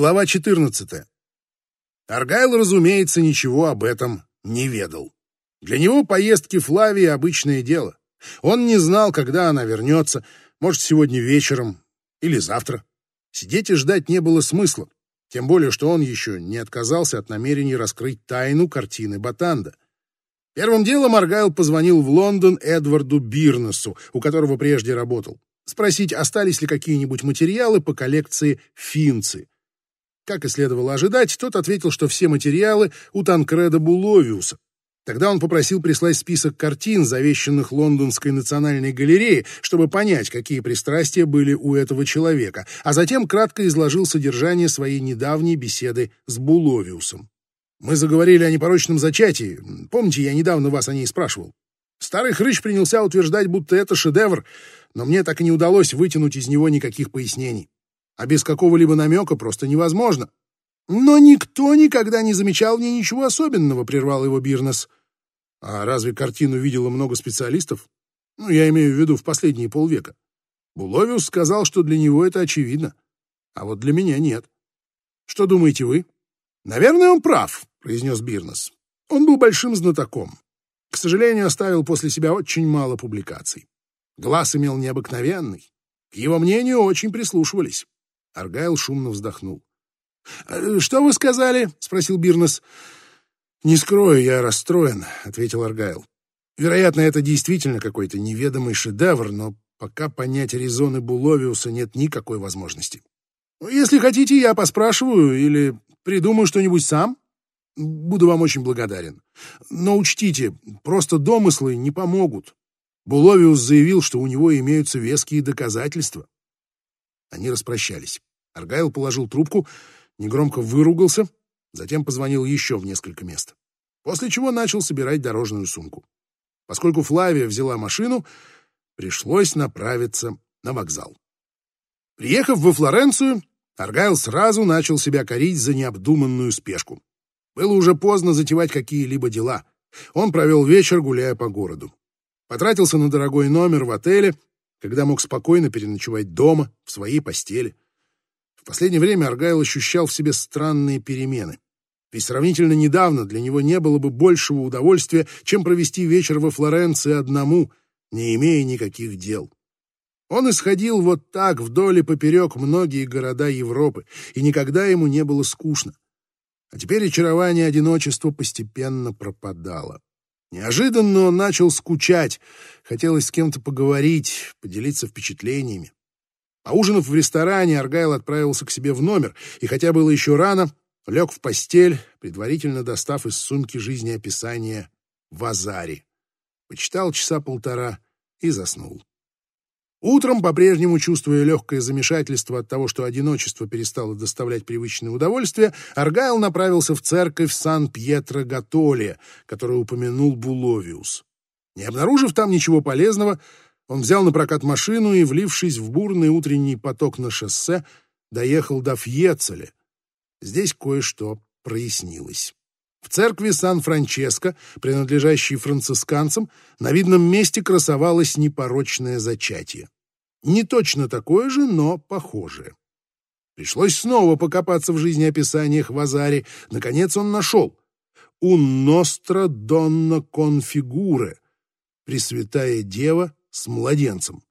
Глава 14. Аргайл, разумеется, ничего об этом не ведал. Для него поездки Флавии — обычное дело. Он не знал, когда она вернется, может, сегодня вечером или завтра. Сидеть и ждать не было смысла, тем более, что он еще не отказался от намерения раскрыть тайну картины Батанда. Первым делом Аргайл позвонил в Лондон Эдварду Бирнесу, у которого прежде работал, спросить, остались ли какие-нибудь материалы по коллекции Финцы. Как и следовало ожидать, тот ответил, что все материалы у Танкреда Буловиуса, Тогда он попросил прислать список картин, завещанных Лондонской национальной галереей, чтобы понять, какие пристрастия были у этого человека, а затем кратко изложил содержание своей недавней беседы с Буловиусом. Мы заговорили о непорочном зачатии. Помните, я недавно вас о ней спрашивал? Старый хрыч принялся утверждать, будто это шедевр, но мне так и не удалось вытянуть из него никаких пояснений. А без какого-либо намека просто невозможно. «Но никто никогда не замечал в ней ничего особенного», — прервал его Бирнес. «А разве картину видело много специалистов? Ну, я имею в виду в последние полвека. Буловиус сказал, что для него это очевидно, а вот для меня нет. Что думаете вы?» «Наверное, он прав», — произнес Бирнес. «Он был большим знатоком. К сожалению, оставил после себя очень мало публикаций. Глаз имел необыкновенный. К его мнению очень прислушивались». Аргайл шумно вздохнул. Э, «Что вы сказали?» — спросил Бирнес. «Не скрою, я расстроен», — ответил Аргайл. «Вероятно, это действительно какой-то неведомый шедевр, но пока понять резоны Буловиуса нет никакой возможности. Если хотите, я поспрашиваю или придумаю что-нибудь сам. Буду вам очень благодарен. Но учтите, просто домыслы не помогут. Буловиус заявил, что у него имеются веские доказательства». Они распрощались. Аргайл положил трубку негромко выругался, затем позвонил еще в несколько мест, после чего начал собирать дорожную сумку. Поскольку Флавия взяла машину, пришлось направиться на вокзал. Приехав во Флоренцию, Аргайл сразу начал себя корить за необдуманную спешку. Было уже поздно затевать какие-либо дела. Он провел вечер, гуляя по городу. Потратился на дорогой номер в отеле, когда мог спокойно переночевать дома, в своей постели. В последнее время Аргайл ощущал в себе странные перемены. Ведь сравнительно недавно для него не было бы большего удовольствия, чем провести вечер во Флоренции одному, не имея никаких дел. Он исходил вот так вдоль и поперек многие города Европы, и никогда ему не было скучно. А теперь очарование одиночества постепенно пропадало. Неожиданно он начал скучать, хотелось с кем-то поговорить, поделиться впечатлениями. Поужинав в ресторане, Аргайл отправился к себе в номер, и хотя было еще рано, лег в постель, предварительно достав из сумки жизнеописание Вазари. Почитал часа полтора и заснул. Утром, по-прежнему чувствуя легкое замешательство от того, что одиночество перестало доставлять привычное удовольствие, Аргайл направился в церковь Сан-Пьетро-Гатолия, которую упомянул Буловиус. Не обнаружив там ничего полезного, он взял на прокат машину и, влившись в бурный утренний поток на шоссе, доехал до Фьецеля. Здесь кое-что прояснилось. В церкви Сан-Франческо, принадлежащей францисканцам, на видном месте красовалось непорочное зачатие. Не точно такое же, но похожее. Пришлось снова покопаться в жизнеописаниях Вазари. Наконец он нашел. «Un nostra donna configure» — Пресвятая Дева с младенцем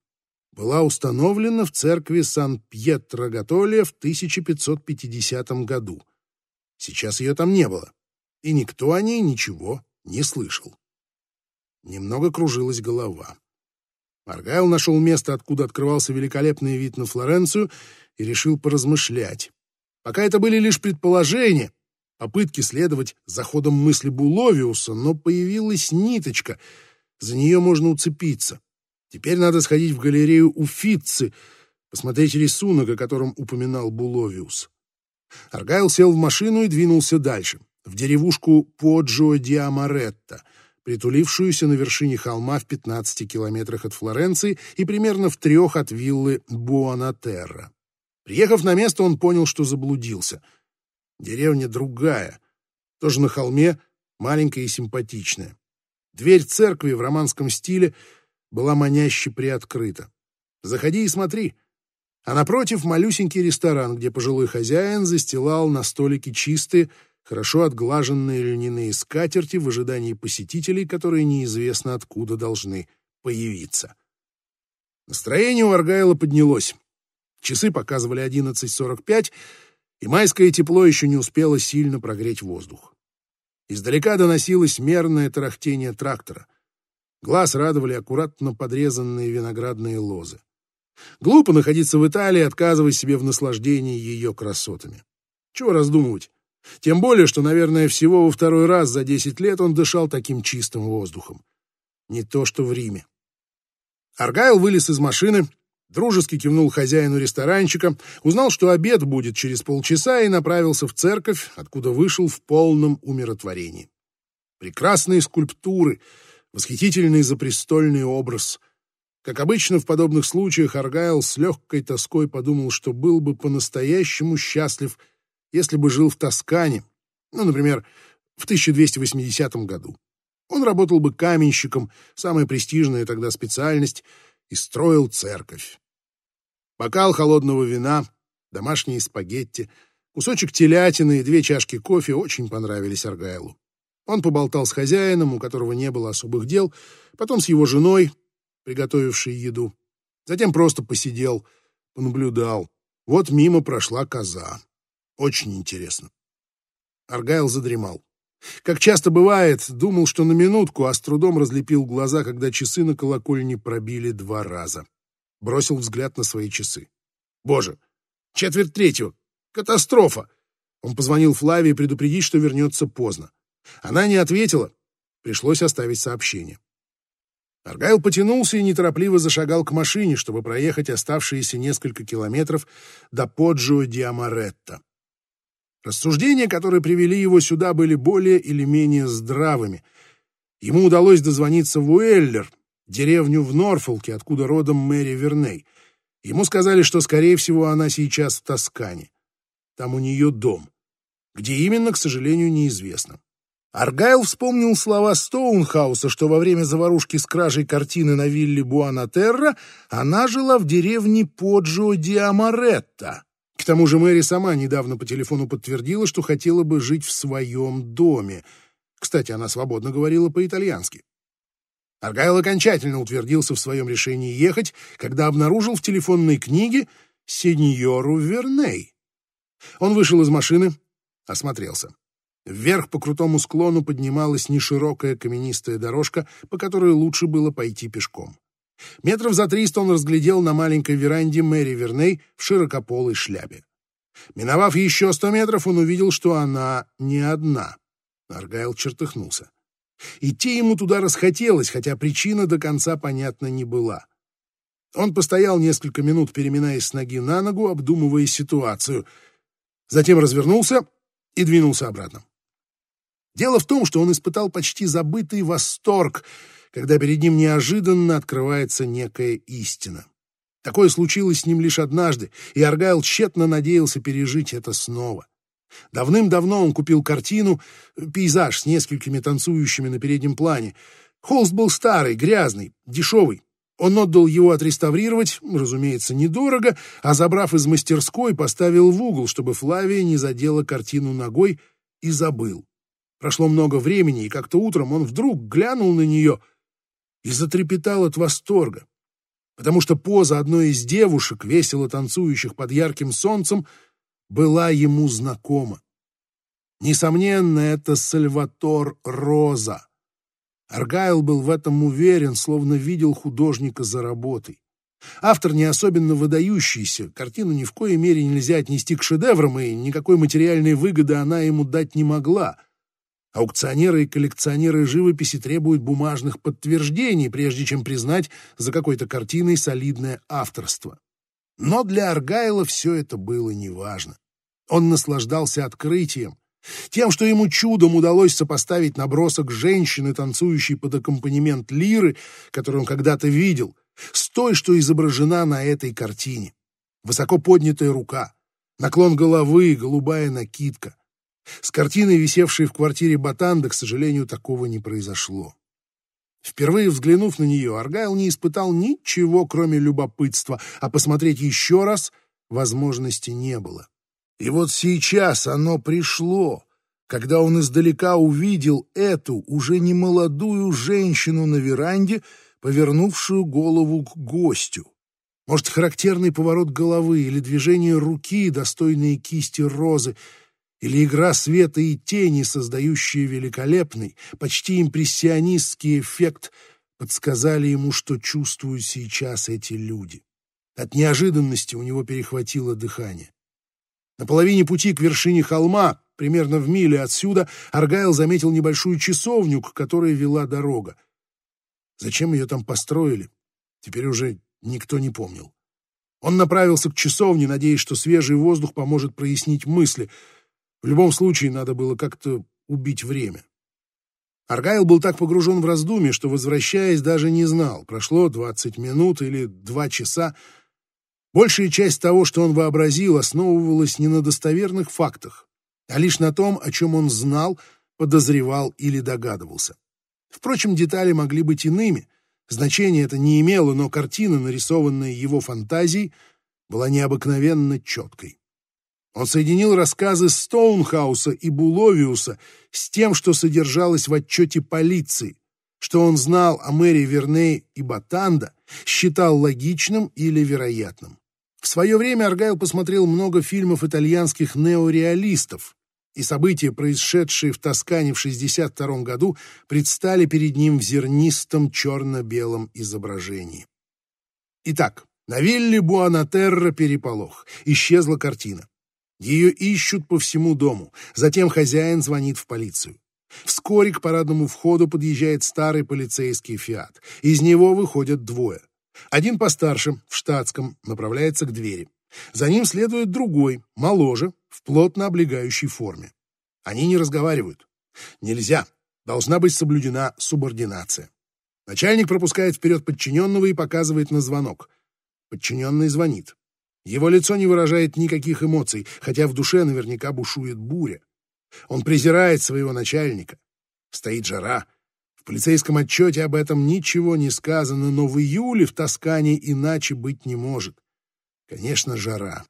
была установлена в церкви Сан-Пьетро-Гатолия в 1550 году. Сейчас ее там не было, и никто о ней ничего не слышал. Немного кружилась голова. Аргайл нашел место, откуда открывался великолепный вид на Флоренцию, и решил поразмышлять. Пока это были лишь предположения, попытки следовать за ходом мысли Буловиуса, но появилась ниточка, за нее можно уцепиться. Теперь надо сходить в галерею Уффици, посмотреть рисунок, о котором упоминал Буловиус. Аргайл сел в машину и двинулся дальше, в деревушку Поджо ди Амаретто, притулившуюся на вершине холма в 15 километрах от Флоренции и примерно в трех от виллы Буанатерра. Приехав на место, он понял, что заблудился. Деревня другая, тоже на холме, маленькая и симпатичная. Дверь церкви в романском стиле — была маняще приоткрыта. Заходи и смотри. А напротив малюсенький ресторан, где пожилой хозяин застилал на столике чистые, хорошо отглаженные льняные скатерти в ожидании посетителей, которые неизвестно откуда должны появиться. Настроение у Аргайла поднялось. Часы показывали 11.45, и майское тепло еще не успело сильно прогреть воздух. Издалека доносилось мерное тарахтение трактора. Глаз радовали аккуратно подрезанные виноградные лозы. Глупо находиться в Италии, отказывая себе в наслаждении ее красотами. Чего раздумывать? Тем более, что, наверное, всего во второй раз за десять лет он дышал таким чистым воздухом. Не то, что в Риме. Аргайл вылез из машины, дружески кивнул хозяину ресторанчика, узнал, что обед будет через полчаса и направился в церковь, откуда вышел в полном умиротворении. Прекрасные скульптуры, восхитительный запрестольный образ. Как обычно в подобных случаях Аргайл с легкой тоской подумал, что был бы по-настоящему счастлив, если бы жил в Тоскане, ну, например, в 1280 году. Он работал бы каменщиком, самая престижная тогда специальность, и строил церковь. Бокал холодного вина, домашние спагетти, кусочек телятины и две чашки кофе очень понравились Аргайлу. Он поболтал с хозяином, у которого не было особых дел, потом с его женой, приготовившей еду. Затем просто посидел, понаблюдал. Вот мимо прошла коза. Очень интересно. Аргайл задремал. Как часто бывает, думал, что на минутку, а с трудом разлепил глаза, когда часы на колокольне пробили два раза. Бросил взгляд на свои часы. Боже, четверть третьего. Катастрофа. Он позвонил Флавии предупредить, что вернется поздно. Она не ответила. Пришлось оставить сообщение. Аргайл потянулся и неторопливо зашагал к машине, чтобы проехать оставшиеся несколько километров до Поджио ди Амаретто. Рассуждения, которые привели его сюда, были более или менее здравыми. Ему удалось дозвониться в Уэллер, деревню в Норфолке, откуда родом Мэри Верней. Ему сказали, что, скорее всего, она сейчас в Тоскане. Там у нее дом. Где именно, к сожалению, неизвестно. Аргайл вспомнил слова Стоунхауса, что во время заварушки с кражей картины на вилле Буанатерра она жила в деревне Поджио ди Амаретто. К тому же Мэри сама недавно по телефону подтвердила, что хотела бы жить в своем доме. Кстати, она свободно говорила по-итальянски. Аргайл окончательно утвердился в своем решении ехать, когда обнаружил в телефонной книге сеньору Верней. Он вышел из машины, осмотрелся. Вверх по крутому склону поднималась неширокая каменистая дорожка, по которой лучше было пойти пешком. Метров за триста он разглядел на маленькой веранде Мэри Верней в широкополой шляпе. Миновав еще сто метров, он увидел, что она не одна. Аргайл чертыхнулся. Идти ему туда расхотелось, хотя причина до конца понятна не была. Он постоял несколько минут, переминаясь с ноги на ногу, обдумывая ситуацию. Затем развернулся и двинулся обратно. Дело в том, что он испытал почти забытый восторг — когда перед ним неожиданно открывается некая истина. Такое случилось с ним лишь однажды, и Аргайл тщетно надеялся пережить это снова. Давным-давно он купил картину, пейзаж с несколькими танцующими на переднем плане. Холст был старый, грязный, дешевый. Он отдал его отреставрировать, разумеется, недорого, а забрав из мастерской, поставил в угол, чтобы Флавия не задела картину ногой и забыл. Прошло много времени, и как-то утром он вдруг глянул на нее и затрепетал от восторга, потому что поза одной из девушек, весело танцующих под ярким солнцем, была ему знакома. Несомненно, это Сальватор Роза. Аргайл был в этом уверен, словно видел художника за работой. Автор не особенно выдающийся, картину ни в коей мере нельзя отнести к шедеврам, и никакой материальной выгоды она ему дать не могла — Аукционеры и коллекционеры живописи требуют бумажных подтверждений, прежде чем признать за какой-то картиной солидное авторство. Но для Аргайла все это было неважно. Он наслаждался открытием, тем, что ему чудом удалось сопоставить набросок женщины, танцующей под аккомпанемент лиры, которую он когда-то видел, с той, что изображена на этой картине. Высоко поднятая рука, наклон головы, голубая накидка. С картиной, висевшей в квартире Батанда, к сожалению, такого не произошло. Впервые взглянув на нее, Аргайл не испытал ничего, кроме любопытства, а посмотреть еще раз возможности не было. И вот сейчас оно пришло, когда он издалека увидел эту уже немолодую женщину на веранде, повернувшую голову к гостю. Может, характерный поворот головы или движение руки, достойные кисти розы, или игра света и тени, создающие великолепный, почти импрессионистский эффект, подсказали ему, что чувствуют сейчас эти люди. От неожиданности у него перехватило дыхание. На половине пути к вершине холма, примерно в миле отсюда, Аргайл заметил небольшую часовню, к которой вела дорога. Зачем ее там построили, теперь уже никто не помнил. Он направился к часовне, надеясь, что свежий воздух поможет прояснить мысли — в любом случае, надо было как-то убить время. Аргайл был так погружен в раздумье, что, возвращаясь, даже не знал, прошло 20 минут или 2 часа. Большая часть того, что он вообразил, основывалась не на достоверных фактах, а лишь на том, о чем он знал, подозревал или догадывался. Впрочем, детали могли быть иными, значения это не имело, но картина, нарисованная его фантазией, была необыкновенно четкой. Он соединил рассказы Стоунхауса и Буловиуса с тем, что содержалось в отчете полиции, что он знал о Мэри Верней и Батанда, считал логичным или вероятным. В свое время Аргайл посмотрел много фильмов итальянских неореалистов, и события, происшедшие в Тоскане в 62 году, предстали перед ним в зернистом черно-белом изображении. Итак, на вилле Буанатерра переполох. Исчезла картина. Ее ищут по всему дому. Затем хозяин звонит в полицию. Вскоре к парадному входу подъезжает старый полицейский «Фиат». Из него выходят двое. Один постарше, в штатском, направляется к двери. За ним следует другой, моложе, в плотно облегающей форме. Они не разговаривают. Нельзя. Должна быть соблюдена субординация. Начальник пропускает вперед подчиненного и показывает на звонок. Подчиненный звонит. Его лицо не выражает никаких эмоций, хотя в душе наверняка бушует буря. Он презирает своего начальника. Стоит жара. В полицейском отчете об этом ничего не сказано, но в июле в Тоскане иначе быть не может. Конечно, жара.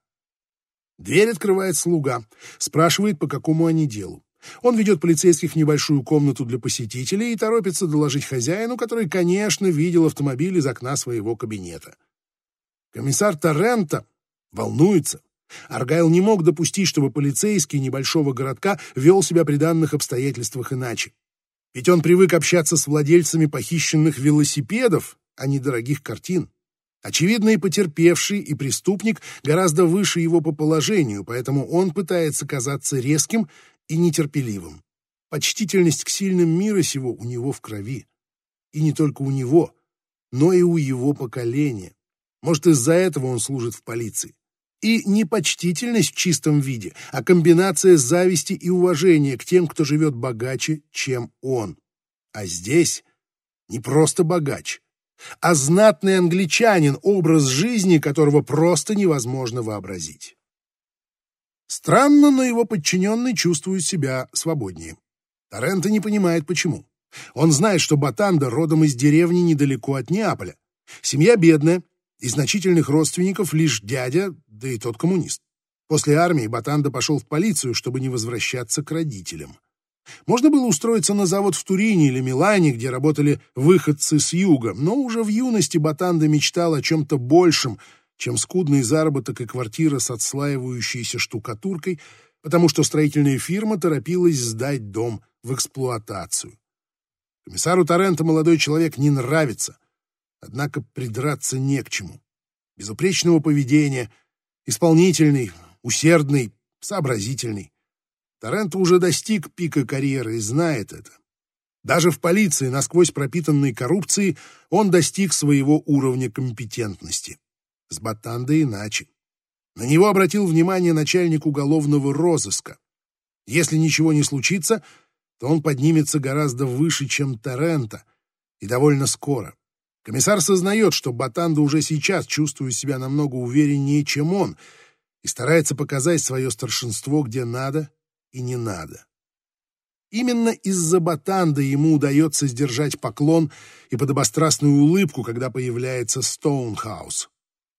Дверь открывает слуга, спрашивает, по какому они делу. Он ведет полицейских в небольшую комнату для посетителей и торопится доложить хозяину, который, конечно, видел автомобиль из окна своего кабинета. Комиссар Торрента волнуется. Аргайл не мог допустить, чтобы полицейский небольшого городка вел себя при данных обстоятельствах иначе. Ведь он привык общаться с владельцами похищенных велосипедов, а не дорогих картин. Очевидно, и потерпевший, и преступник гораздо выше его по положению, поэтому он пытается казаться резким и нетерпеливым. Почтительность к сильным мира сего у него в крови. И не только у него, но и у его поколения. Может, из-за этого он служит в полиции. И не почтительность в чистом виде, а комбинация зависти и уважения к тем, кто живет богаче, чем он. А здесь не просто богач, а знатный англичанин, образ жизни которого просто невозможно вообразить. Странно, но его подчиненный чувствует себя свободнее. Торрента не понимает, почему. Он знает, что Батанда родом из деревни недалеко от Неаполя. Семья бедная, из значительных родственников лишь дядя, да и тот коммунист. После армии Батанда пошел в полицию, чтобы не возвращаться к родителям. Можно было устроиться на завод в Турине или Милане, где работали выходцы с юга, но уже в юности Батанда мечтал о чем-то большем, чем скудный заработок и квартира с отслаивающейся штукатуркой, потому что строительная фирма торопилась сдать дом в эксплуатацию. Комиссару Торрента молодой человек не нравится, однако придраться не к чему. Безупречного поведения, Исполнительный, усердный, сообразительный. Торрент уже достиг пика карьеры и знает это. Даже в полиции, насквозь пропитанной коррупцией, он достиг своего уровня компетентности. С Батанда иначе. На него обратил внимание начальник уголовного розыска. Если ничего не случится, то он поднимется гораздо выше, чем Торрента, и довольно скоро. Комиссар сознает, что Батанда уже сейчас чувствует себя намного увереннее, чем он, и старается показать свое старшинство где надо и не надо. Именно из-за Батанда ему удается сдержать поклон и подобострастную улыбку, когда появляется Стоунхаус.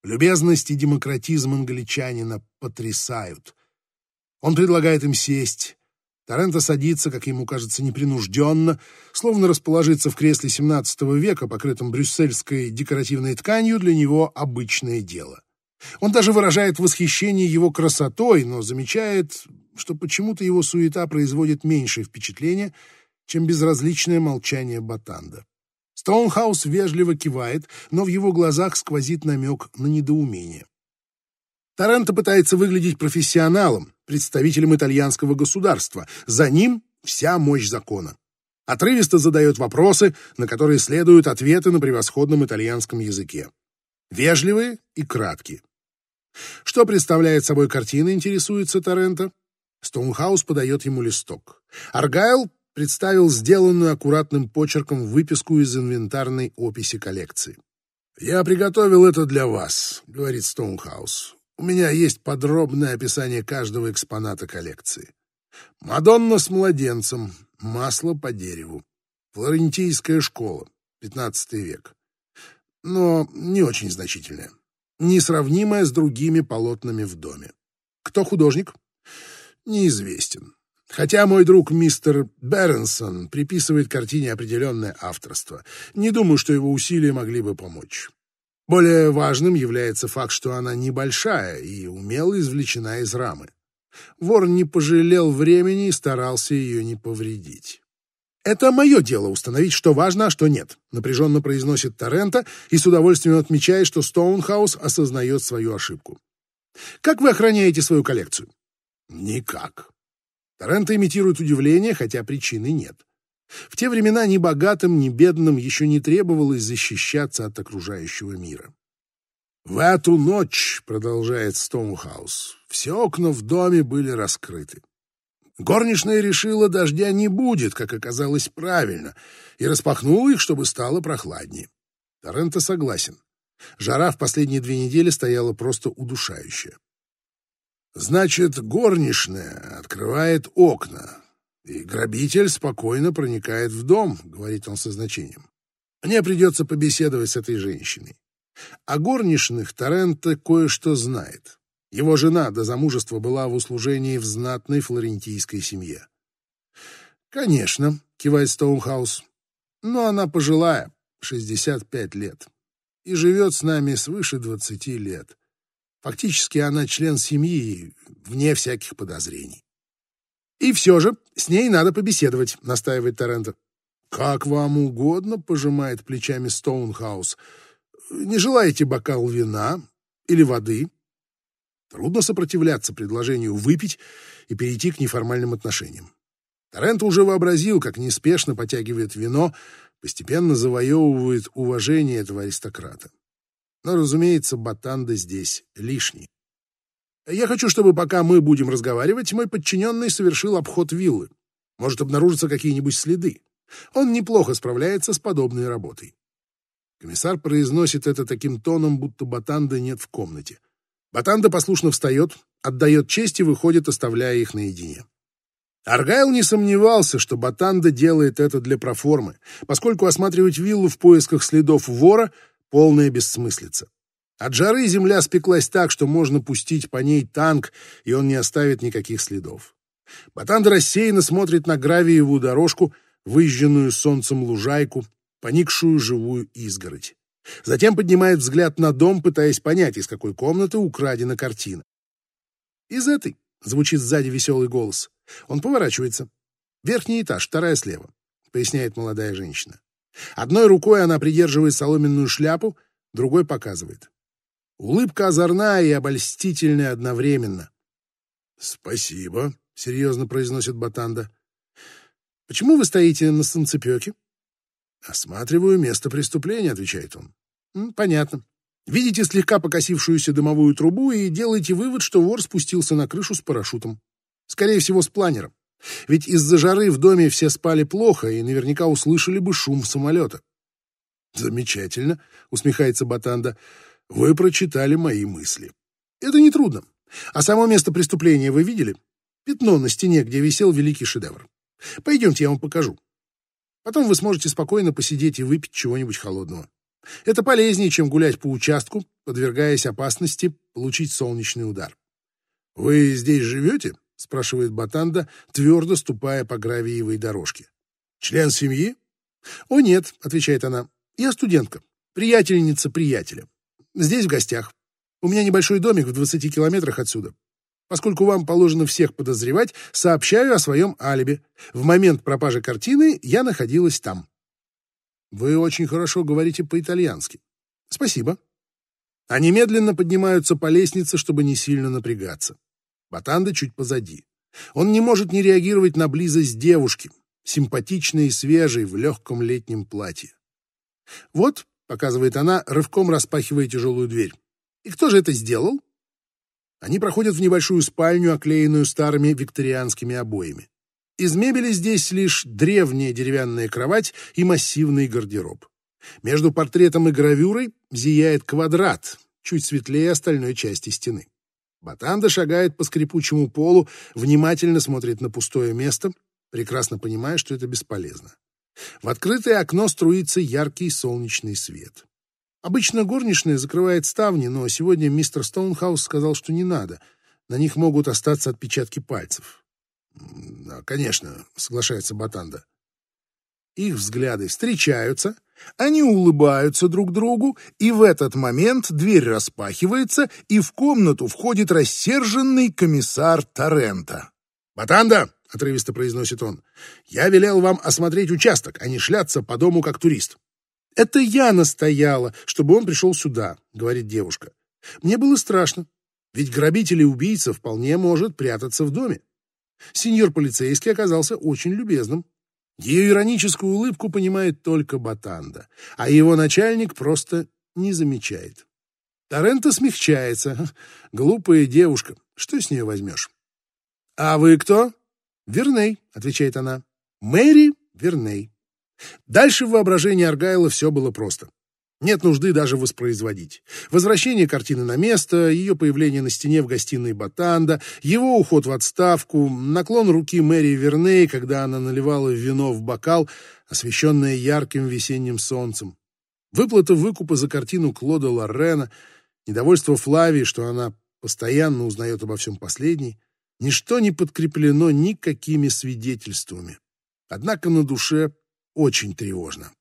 Любезность и демократизм англичанина потрясают. Он предлагает им сесть. Торренто садится, как ему кажется, непринужденно, словно расположиться в кресле XVII века, покрытом брюссельской декоративной тканью, для него обычное дело. Он даже выражает восхищение его красотой, но замечает, что почему-то его суета производит меньшее впечатление, чем безразличное молчание Батанда. Стоунхаус вежливо кивает, но в его глазах сквозит намек на недоумение. Таранто пытается выглядеть профессионалом, представителем итальянского государства. За ним вся мощь закона. Отрывисто задает вопросы, на которые следуют ответы на превосходном итальянском языке. Вежливые и краткие. Что представляет собой картина, интересуется Торренто. Стоунхаус подает ему листок. Аргайл представил сделанную аккуратным почерком выписку из инвентарной описи коллекции. «Я приготовил это для вас», — говорит Стоунхаус. «У меня есть подробное описание каждого экспоната коллекции. Мадонна с младенцем, масло по дереву, флорентийская школа, XV век. Но не очень значительная, несравнимая с другими полотнами в доме. Кто художник? неизвестен. Хотя мой друг мистер Бернсон приписывает картине определенное авторство, не думаю, что его усилия могли бы помочь. Более важным является факт, что она небольшая и умело извлечена из рамы. Вор не пожалел времени и старался ее не повредить. «Это мое дело установить, что важно, а что нет», — напряженно произносит Торрента и с удовольствием отмечает, что Стоунхаус осознает свою ошибку. «Как вы охраняете свою коллекцию?» Никак. Торренто имитирует удивление, хотя причины нет. В те времена ни богатым, ни бедным еще не требовалось защищаться от окружающего мира. «В эту ночь, — продолжает Стоунхаус, — все окна в доме были раскрыты. Горничная решила, дождя не будет, как оказалось правильно, и распахнула их, чтобы стало прохладнее. Торренто согласен. Жара в последние две недели стояла просто удушающая. Значит, горничная открывает окна, и грабитель спокойно проникает в дом, говорит он со значением. Мне придется побеседовать с этой женщиной. О горничных Торренто кое-что знает. Его жена до замужества была в услужении в знатной флорентийской семье. «Конечно», — кивает Стоунхаус, — «но она пожилая, 65 лет, и живет с нами свыше 20 лет. Фактически она член семьи, вне всяких подозрений. «И все же с ней надо побеседовать», — настаивает Торренто. «Как вам угодно», — пожимает плечами Стоунхаус. «Не желаете бокал вина или воды?» Трудно сопротивляться предложению выпить и перейти к неформальным отношениям. Торренто уже вообразил, как неспешно потягивает вино, постепенно завоевывает уважение этого аристократа. Но, разумеется, Батанда здесь лишний. Я хочу, чтобы пока мы будем разговаривать, мой подчиненный совершил обход виллы. Может обнаружиться какие-нибудь следы. Он неплохо справляется с подобной работой. Комиссар произносит это таким тоном, будто Батанда нет в комнате. Батанда послушно встает, отдает честь и выходит, оставляя их наедине. Аргайл не сомневался, что Батанда делает это для проформы, поскольку осматривать виллу в поисках следов вора Полная бессмыслица. От жары земля спеклась так, что можно пустить по ней танк, и он не оставит никаких следов. Батанда рассеянно смотрит на гравиевую дорожку, выжженную солнцем лужайку, поникшую живую изгородь. Затем поднимает взгляд на дом, пытаясь понять, из какой комнаты украдена картина. «Из этой», — звучит сзади веселый голос. Он поворачивается. «Верхний этаж, вторая слева», — поясняет молодая женщина. Одной рукой она придерживает соломенную шляпу, другой показывает. Улыбка озорная и обольстительная одновременно. «Спасибо», — серьезно произносит Батанда. «Почему вы стоите на санцепёке?» «Осматриваю место преступления», — отвечает он. «Понятно. Видите слегка покосившуюся дымовую трубу и делаете вывод, что вор спустился на крышу с парашютом. Скорее всего, с планером. Ведь из-за жары в доме все спали плохо и наверняка услышали бы шум самолета. «Замечательно», — усмехается Батанда. «Вы прочитали мои мысли. Это нетрудно. А само место преступления вы видели? Пятно на стене, где висел великий шедевр. Пойдемте, я вам покажу. Потом вы сможете спокойно посидеть и выпить чего-нибудь холодного. Это полезнее, чем гулять по участку, подвергаясь опасности получить солнечный удар. «Вы здесь живете?» — спрашивает Батанда, твердо ступая по гравиевой дорожке. «Член семьи?» «О, нет», — отвечает она, — «я студентка, приятельница приятеля. Здесь в гостях. У меня небольшой домик в 20 километрах отсюда. Поскольку вам положено всех подозревать, сообщаю о своем алиби. В момент пропажи картины я находилась там. Вы очень хорошо говорите по-итальянски. Спасибо. Они медленно поднимаются по лестнице, чтобы не сильно напрягаться. Батанда чуть позади. Он не может не реагировать на близость девушки, симпатичной и свежей в легком летнем платье. «Вот», — показывает она, рывком распахивая тяжелую дверь. «И кто же это сделал?» Они проходят в небольшую спальню, оклеенную старыми викторианскими обоями. Из мебели здесь лишь древняя деревянная кровать и массивный гардероб. Между портретом и гравюрой зияет квадрат, чуть светлее остальной части стены. Батанда шагает по скрипучему полу, внимательно смотрит на пустое место, прекрасно понимая, что это бесполезно. В открытое окно струится яркий солнечный свет. Обычно горничная закрывает ставни, но сегодня мистер Стоунхаус сказал, что не надо. На них могут остаться отпечатки пальцев. «Да, конечно», — соглашается Батанда. Их взгляды встречаются, они улыбаются друг другу, и в этот момент дверь распахивается, и в комнату входит рассерженный комиссар Торрента. «Батанда!» — отрывисто произносит он. «Я велел вам осмотреть участок, а не шляться по дому как турист. «Это я настояла, чтобы он пришел сюда», — говорит девушка. «Мне было страшно, ведь грабитель и убийца вполне может прятаться в доме». Сеньор полицейский оказался очень любезным. Ее ироническую улыбку понимает только Батанда, а его начальник просто не замечает. Торрента смягчается. Глупая девушка, что с нее возьмешь? «А вы кто?» «Верней», — отвечает она. «Мэри Верней». Дальше в воображении Аргайла все было просто. Нет нужды даже воспроизводить. Возвращение картины на место, ее появление на стене в гостиной Батанда, его уход в отставку, наклон руки Мэри Верней, когда она наливала вино в бокал, освещенное ярким весенним солнцем, выплата выкупа за картину Клода Лоррена, недовольство Флавии, что она постоянно узнает обо всем последней, ничто не подкреплено никакими свидетельствами. Однако на душе очень тревожно.